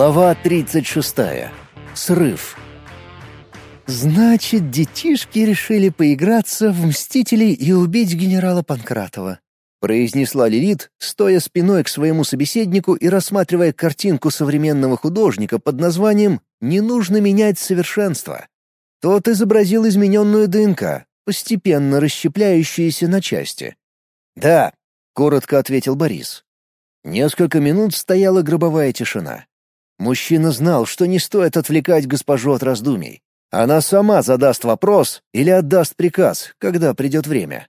Глава 36. Срыв. Значит, детишки решили поиграться в «Мстителей» и убить генерала Панкратова. Произнесла Лилит, стоя спиной к своему собеседнику и рассматривая картинку современного художника под названием «Не нужно менять совершенство». Тот изобразил измененную ДНК, постепенно расщепляющуюся на части. «Да», — коротко ответил Борис. Несколько минут стояла гробовая тишина. Мужчина знал, что не стоит отвлекать госпожу от раздумий. Она сама задаст вопрос или отдаст приказ, когда придет время.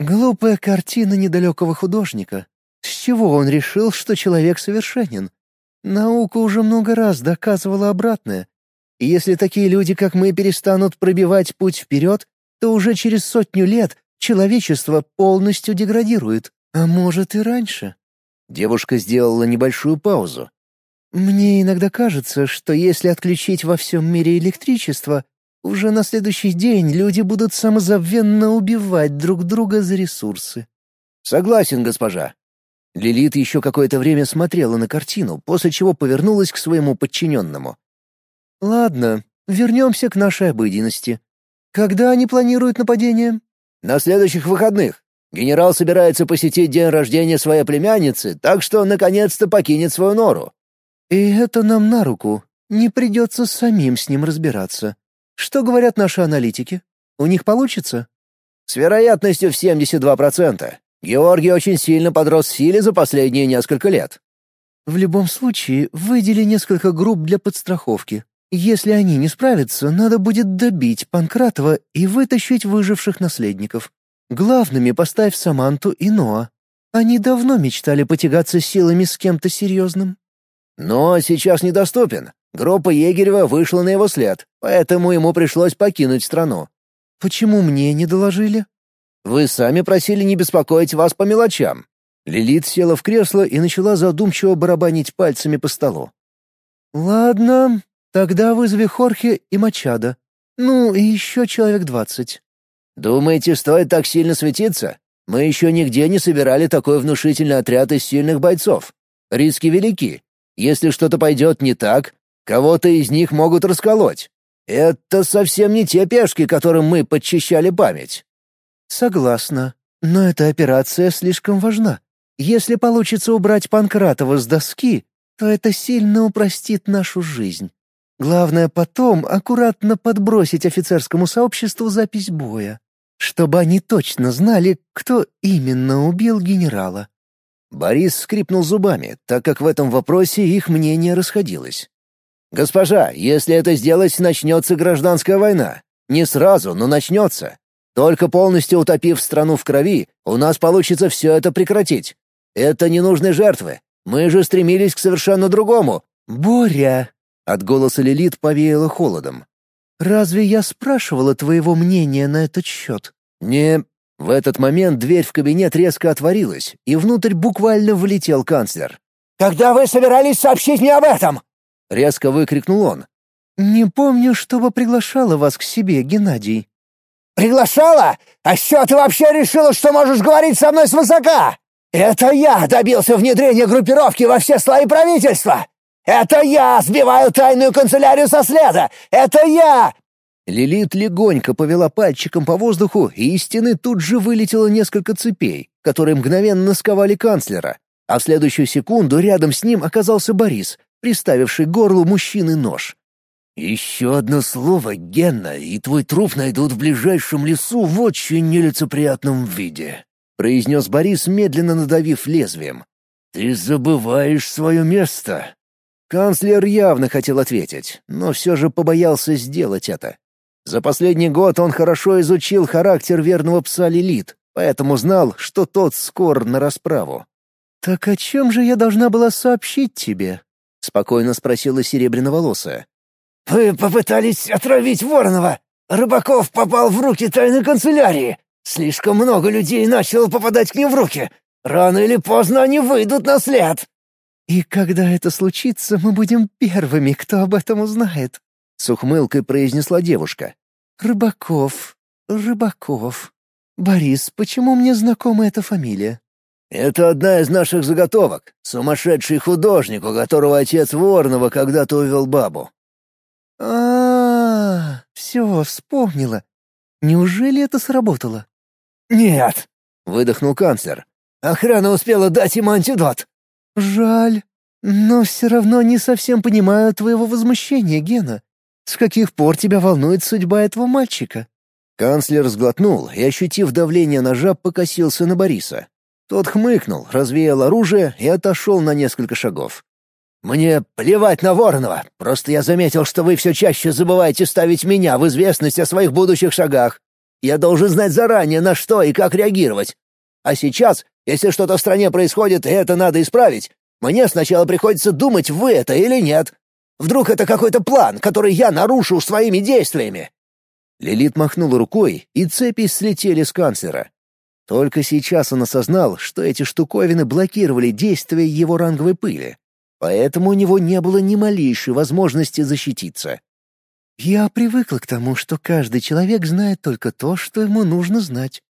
Глупая картина недалекого художника. С чего он решил, что человек совершенен? Наука уже много раз доказывала обратное. И если такие люди, как мы, перестанут пробивать путь вперед, то уже через сотню лет человечество полностью деградирует, а может и раньше. Девушка сделала небольшую паузу, мне иногда кажется, что если отключить во всем мире электричество, уже на следующий день люди будут самозабвенно убивать друг друга за ресурсы. Согласен, госпожа. Лилит еще какое-то время смотрела на картину, после чего повернулась к своему подчиненному. Ладно, вернемся к нашей обыденности. Когда они планируют нападение? На следующих выходных. Генерал собирается посетить день рождения своей племянницы, так что наконец-то покинет свою нору. И это нам на руку. Не придется самим с ним разбираться. Что говорят наши аналитики? У них получится? С вероятностью в 72%. Георгий очень сильно подрос в силе за последние несколько лет. В любом случае, выдели несколько групп для подстраховки. Если они не справятся, надо будет добить Панкратова и вытащить выживших наследников. Главными поставь Саманту и Ноа. Они давно мечтали потягаться силами с кем-то серьезным. Но сейчас недоступен. Группа Егерева вышла на его след, поэтому ему пришлось покинуть страну. Почему мне не доложили? Вы сами просили не беспокоить вас по мелочам. Лилит села в кресло и начала задумчиво барабанить пальцами по столу. Ладно, тогда вызови Хорхе и Мачада. Ну, и еще человек двадцать. Думаете, стоит так сильно светиться? Мы еще нигде не собирали такой внушительный отряд из сильных бойцов. Риски велики. Если что-то пойдет не так, кого-то из них могут расколоть. Это совсем не те пешки, которым мы подчищали память». «Согласна. Но эта операция слишком важна. Если получится убрать Панкратова с доски, то это сильно упростит нашу жизнь. Главное потом аккуратно подбросить офицерскому сообществу запись боя, чтобы они точно знали, кто именно убил генерала. Борис скрипнул зубами, так как в этом вопросе их мнение расходилось. «Госпожа, если это сделать, начнется гражданская война. Не сразу, но начнется. Только полностью утопив страну в крови, у нас получится все это прекратить. Это не нужны жертвы. Мы же стремились к совершенно другому». «Боря!» — от голоса Лилит повеяло холодом. «Разве я спрашивала твоего мнения на этот счет?» «Не... В этот момент дверь в кабинет резко отворилась, и внутрь буквально влетел канцлер. «Когда вы собирались сообщить мне об этом?» — резко выкрикнул он. «Не помню, чтобы приглашала вас к себе, Геннадий». «Приглашала? А что ты вообще решила, что можешь говорить со мной свысока? Это я добился внедрения группировки во все слои правительства! Это я сбиваю тайную канцелярию со следа! Это я!» Лилит легонько повела пальчиком по воздуху, и из стены тут же вылетело несколько цепей, которые мгновенно сковали канцлера, а в следующую секунду рядом с ним оказался Борис, приставивший горлу мужчины нож. «Еще одно слово, Генна, и твой труп найдут в ближайшем лесу в очень нелицеприятном виде», — произнес Борис, медленно надавив лезвием. «Ты забываешь свое место». Канцлер явно хотел ответить, но все же побоялся сделать это. За последний год он хорошо изучил характер верного пса Лилит, поэтому знал, что тот скор на расправу. «Так о чем же я должна была сообщить тебе?» — спокойно спросила Серебряноволосая. «Вы попытались отравить Воронова. Рыбаков попал в руки тайной канцелярии. Слишком много людей начало попадать к ним в руки. Рано или поздно они выйдут на след». «И когда это случится, мы будем первыми, кто об этом узнает», с ухмылкой произнесла девушка. «Рыбаков, Рыбаков. Борис, почему мне знакома эта фамилия?» Это одна из наших заготовок. Сумасшедший художник, у которого отец Воронова когда-то увел бабу. а, -а, -а все, вспомнила. Неужели это сработало? «Нет», — выдохнул канцлер. «Охрана успела дать ему антидот». «Жаль. Но все равно не совсем понимаю твоего возмущения, Гена. С каких пор тебя волнует судьба этого мальчика?» Канцлер сглотнул и, ощутив давление ножа, покосился на Бориса. Тот хмыкнул, развеял оружие и отошел на несколько шагов. «Мне плевать на Воронова, просто я заметил, что вы все чаще забываете ставить меня в известность о своих будущих шагах. Я должен знать заранее, на что и как реагировать. А сейчас, если что-то в стране происходит, и это надо исправить, мне сначала приходится думать, вы это или нет. Вдруг это какой-то план, который я нарушу своими действиями?» Лилит махнула рукой, и цепи слетели с канцлера. Только сейчас он осознал, что эти штуковины блокировали действие его ранговой пыли, поэтому у него не было ни малейшей возможности защититься. «Я привыкла к тому, что каждый человек знает только то, что ему нужно знать.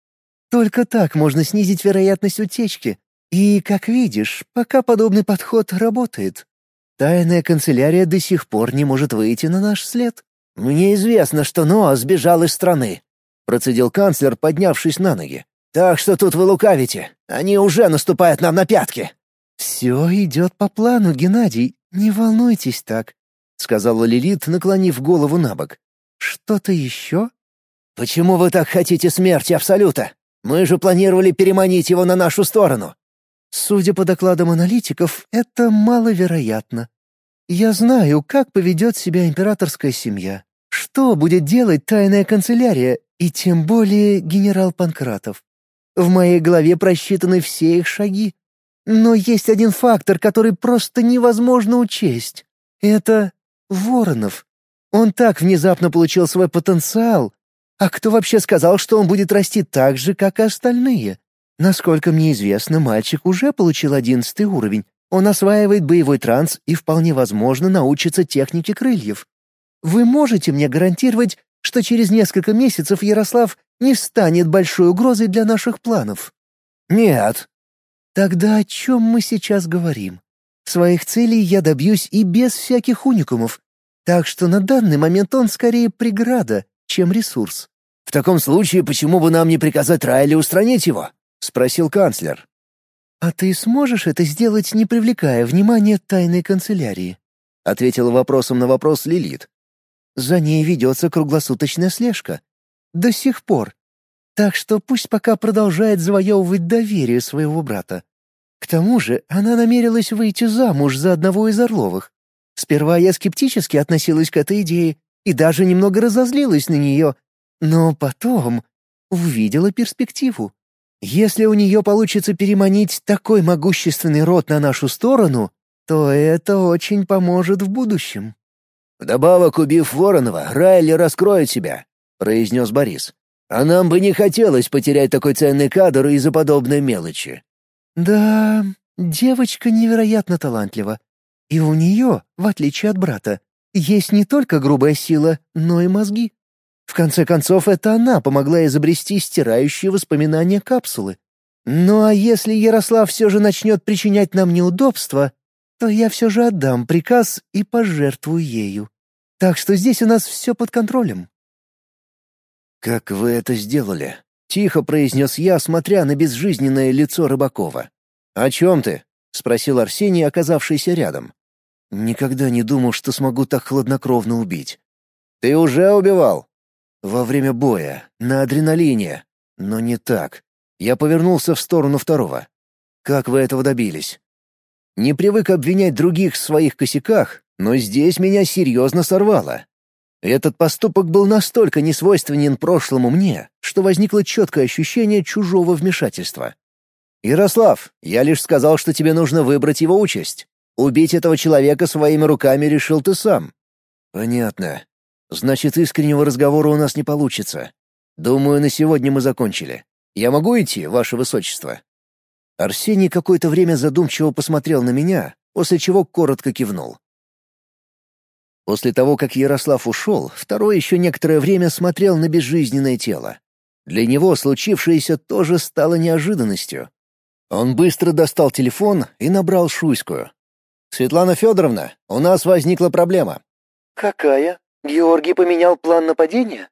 Только так можно снизить вероятность утечки. И, как видишь, пока подобный подход работает. Тайная канцелярия до сих пор не может выйти на наш след». «Мне известно, что Ноа сбежал из страны», — процедил канцлер, поднявшись на ноги. Так что тут вы лукавите. Они уже наступают нам на пятки». «Все идет по плану, Геннадий. Не волнуйтесь так», — сказала Лилит, наклонив голову на бок. «Что-то еще?» «Почему вы так хотите смерти Абсолюта? Мы же планировали переманить его на нашу сторону». «Судя по докладам аналитиков, это маловероятно. Я знаю, как поведет себя императорская семья. Что будет делать тайная канцелярия, и тем более генерал Панкратов. В моей голове просчитаны все их шаги. Но есть один фактор, который просто невозможно учесть. Это Воронов. Он так внезапно получил свой потенциал. А кто вообще сказал, что он будет расти так же, как и остальные? Насколько мне известно, мальчик уже получил одиннадцатый уровень. Он осваивает боевой транс и вполне возможно научится технике крыльев. Вы можете мне гарантировать, что через несколько месяцев Ярослав не станет большой угрозой для наших планов? Нет. Тогда о чем мы сейчас говорим? Своих целей я добьюсь и без всяких уникумов, так что на данный момент он скорее преграда, чем ресурс. «В таком случае почему бы нам не приказать Райли устранить его?» — спросил канцлер. «А ты сможешь это сделать, не привлекая внимания тайной канцелярии?» — ответила вопросом на вопрос Лилит. «За ней ведется круглосуточная слежка. До сих пор. Так что пусть пока продолжает завоевывать доверие своего брата. К тому же она намерилась выйти замуж за одного из Орловых. Сперва я скептически относилась к этой идее и даже немного разозлилась на нее, но потом увидела перспективу. Если у нее получится переманить такой могущественный род на нашу сторону, то это очень поможет в будущем. Вдобавок, убив Воронова, Райли раскроет себя, произнес Борис. «А нам бы не хотелось потерять такой ценный кадр из-за подобной мелочи». «Да, девочка невероятно талантлива. И у нее, в отличие от брата, есть не только грубая сила, но и мозги. В конце концов, это она помогла изобрести стирающие воспоминания капсулы. Ну а если Ярослав все же начнет причинять нам неудобства, то я все же отдам приказ и пожертвую ею. Так что здесь у нас все под контролем. «Как вы это сделали?» — тихо произнес я, смотря на безжизненное лицо Рыбакова. «О чем ты?» — спросил Арсений, оказавшийся рядом. «Никогда не думал, что смогу так хладнокровно убить». «Ты уже убивал?» «Во время боя, на адреналине. Но не так. Я повернулся в сторону второго. Как вы этого добились?» Не привык обвинять других в своих косяках, но здесь меня серьезно сорвало. Этот поступок был настолько несвойственен прошлому мне, что возникло четкое ощущение чужого вмешательства. «Ярослав, я лишь сказал, что тебе нужно выбрать его участь. Убить этого человека своими руками решил ты сам». «Понятно. Значит, искреннего разговора у нас не получится. Думаю, на сегодня мы закончили. Я могу идти, ваше высочество?» Арсений какое-то время задумчиво посмотрел на меня, после чего коротко кивнул. После того, как Ярослав ушел, второй еще некоторое время смотрел на безжизненное тело. Для него случившееся тоже стало неожиданностью. Он быстро достал телефон и набрал Шуйскую. «Светлана Федоровна, у нас возникла проблема». «Какая? Георгий поменял план нападения?»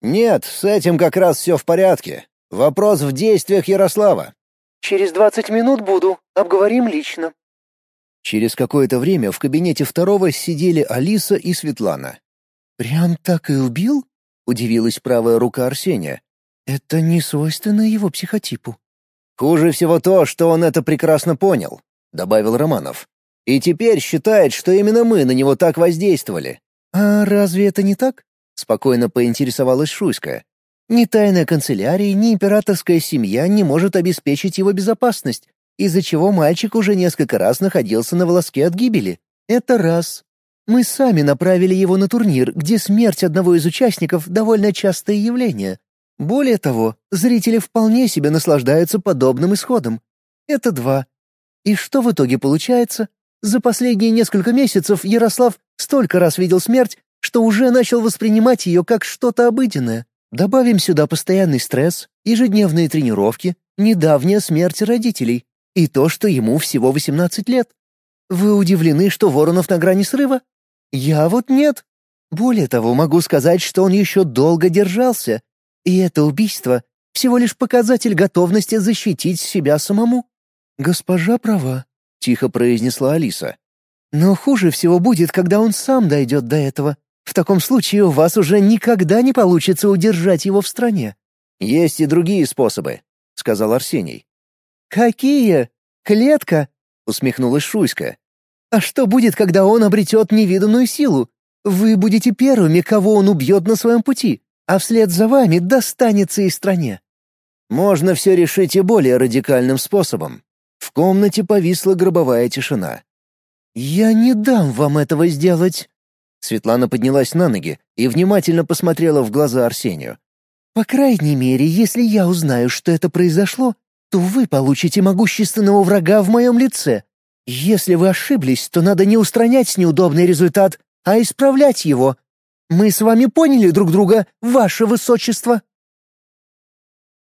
«Нет, с этим как раз все в порядке. Вопрос в действиях Ярослава». «Через двадцать минут буду. Обговорим лично». Через какое-то время в кабинете второго сидели Алиса и Светлана. «Прям так и убил?» — удивилась правая рука Арсения. «Это не свойственно его психотипу». «Хуже всего то, что он это прекрасно понял», — добавил Романов. «И теперь считает, что именно мы на него так воздействовали». «А разве это не так?» — спокойно поинтересовалась Шуйская. «Ни тайная канцелярия, ни императорская семья не может обеспечить его безопасность, из-за чего мальчик уже несколько раз находился на волоске от гибели. Это раз. Мы сами направили его на турнир, где смерть одного из участников — довольно частое явление. Более того, зрители вполне себе наслаждаются подобным исходом. Это два. И что в итоге получается? За последние несколько месяцев Ярослав столько раз видел смерть, что уже начал воспринимать ее как что-то обыденное. Добавим сюда постоянный стресс, ежедневные тренировки, недавняя смерть родителей и то, что ему всего 18 лет. Вы удивлены, что Воронов на грани срыва? Я вот нет. Более того, могу сказать, что он еще долго держался, и это убийство — всего лишь показатель готовности защитить себя самому. «Госпожа права», — тихо произнесла Алиса. «Но хуже всего будет, когда он сам дойдет до этого. В таком случае у вас уже никогда не получится удержать его в стране». «Есть и другие способы», — сказал Арсений. «Какие? Клетка?» — усмехнулась Шуйска. «А что будет, когда он обретет невиданную силу? Вы будете первыми, кого он убьет на своем пути а вслед за вами достанется и стране. Можно все решить и более радикальным способом. В комнате повисла гробовая тишина. «Я не дам вам этого сделать!» Светлана поднялась на ноги и внимательно посмотрела в глаза Арсению. «По крайней мере, если я узнаю, что это произошло, то вы получите могущественного врага в моем лице. Если вы ошиблись, то надо не устранять неудобный результат, а исправлять его, мы с вами поняли друг друга, ваше высочество?»